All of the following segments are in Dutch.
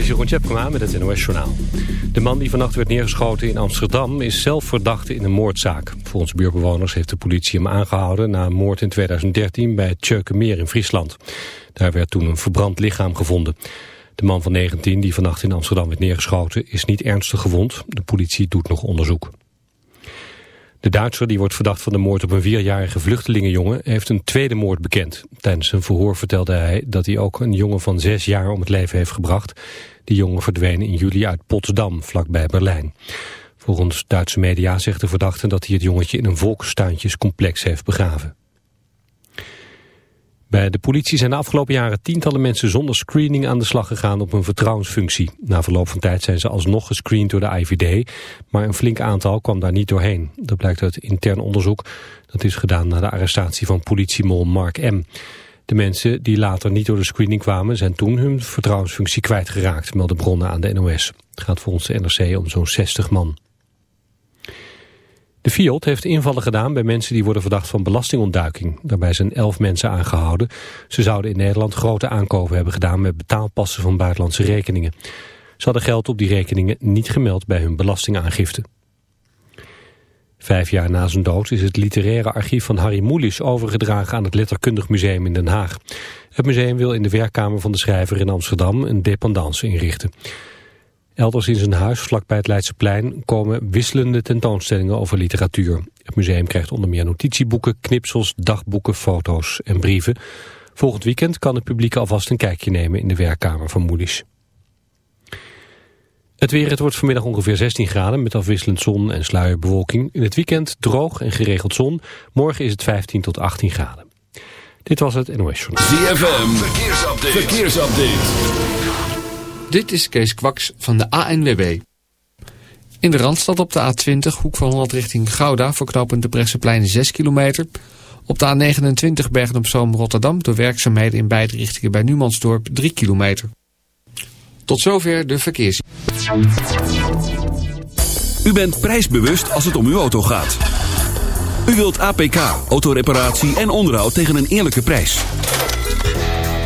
is Jeroen Tjepkema met het NOS Journaal. De man die vannacht werd neergeschoten in Amsterdam is zelf verdachte in een moordzaak. Volgens buurbewoners heeft de politie hem aangehouden na een moord in 2013 bij Tjeukenmeer in Friesland. Daar werd toen een verbrand lichaam gevonden. De man van 19 die vannacht in Amsterdam werd neergeschoten is niet ernstig gewond. De politie doet nog onderzoek. De Duitser, die wordt verdacht van de moord op een vierjarige vluchtelingenjongen, heeft een tweede moord bekend. Tijdens een verhoor vertelde hij dat hij ook een jongen van zes jaar om het leven heeft gebracht. Die jongen verdween in juli uit Potsdam, vlakbij Berlijn. Volgens Duitse media zegt de verdachte dat hij het jongetje in een volkstuintjescomplex heeft begraven. Bij de politie zijn de afgelopen jaren tientallen mensen zonder screening aan de slag gegaan op een vertrouwensfunctie. Na verloop van tijd zijn ze alsnog gescreend door de IVD, maar een flink aantal kwam daar niet doorheen. Dat blijkt uit intern onderzoek. Dat is gedaan na de arrestatie van politiemol Mark M. De mensen die later niet door de screening kwamen zijn toen hun vertrouwensfunctie kwijtgeraakt, melden bronnen aan de NOS. Het gaat volgens de NRC om zo'n 60 man. De Fiat heeft invallen gedaan bij mensen die worden verdacht van belastingontduiking. Daarbij zijn elf mensen aangehouden. Ze zouden in Nederland grote aankopen hebben gedaan met betaalpassen van buitenlandse rekeningen. Ze hadden geld op die rekeningen niet gemeld bij hun belastingaangifte. Vijf jaar na zijn dood is het literaire archief van Harry Mulisch overgedragen aan het Letterkundig Museum in Den Haag. Het museum wil in de werkkamer van de schrijver in Amsterdam een dependance inrichten. Elders in zijn huis, vlakbij het Leidseplein, komen wisselende tentoonstellingen over literatuur. Het museum krijgt onder meer notitieboeken, knipsels, dagboeken, foto's en brieven. Volgend weekend kan het publiek alvast een kijkje nemen in de werkkamer van Moelis. Het weer, het wordt vanmiddag ongeveer 16 graden met afwisselend zon en sluierbewolking. In het weekend droog en geregeld zon. Morgen is het 15 tot 18 graden. Dit was het NOS Journal. ZFM, verkeersupdate. verkeersupdate. Dit is Kees Kwaks van de ANWB. In de Randstad op de A20, hoek van Holland richting Gouda... voor knooppunt de Bresseplein 6 kilometer. Op de A29 Bergen op Zoom Rotterdam... door werkzaamheden in beide richtingen bij Numansdorp 3 kilometer. Tot zover de verkeers. U bent prijsbewust als het om uw auto gaat. U wilt APK, autoreparatie en onderhoud tegen een eerlijke prijs.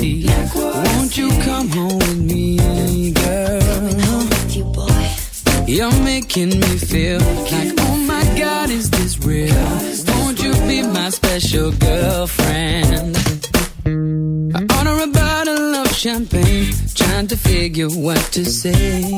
Won't you come home with me, girl? You're making me feel like, oh my God, is this real? Won't you be my special girlfriend? I order a bottle of champagne, trying to figure what to say.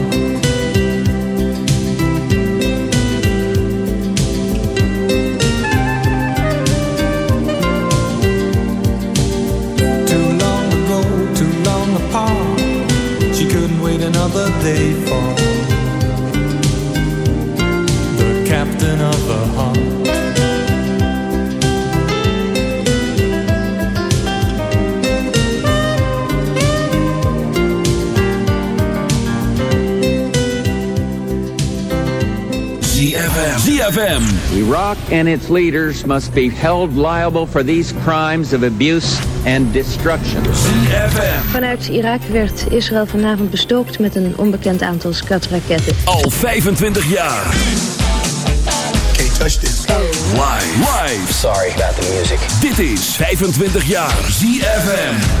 Another day for the captain of the heart. ZFM. ZFM. Iraq and its leaders must be held liable for these crimes of abuse and destruction. Vanuit Irak werd Israël vanavond bestookt met een onbekend aantal skatraketten. Al 25 jaar. Can't touch this. Live. Live. Sorry about the music. Dit is 25 jaar ZFM.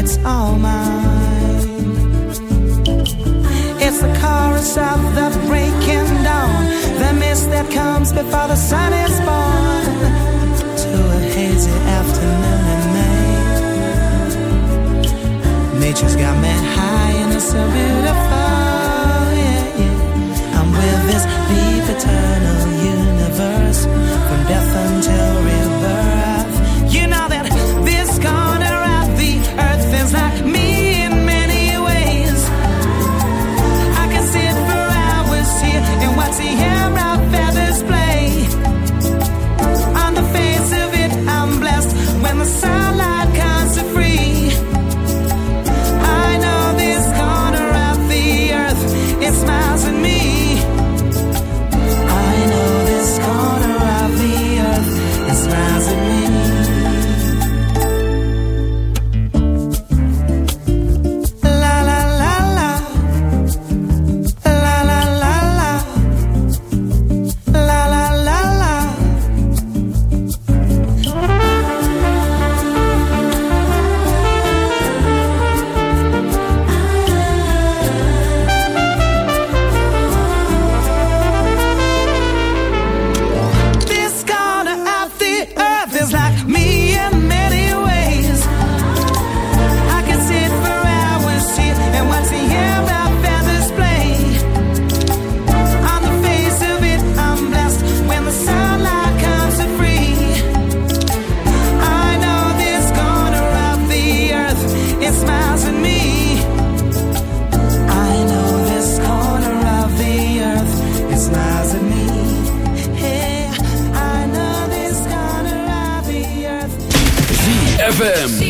it's all mine. It's the chorus of the breaking dawn, the mist that comes before the sun is born. To a hazy afternoon in May. Nature's got me high and it's so beautiful. Yeah, yeah. I'm with this deep eternal universe from death until. ZFM.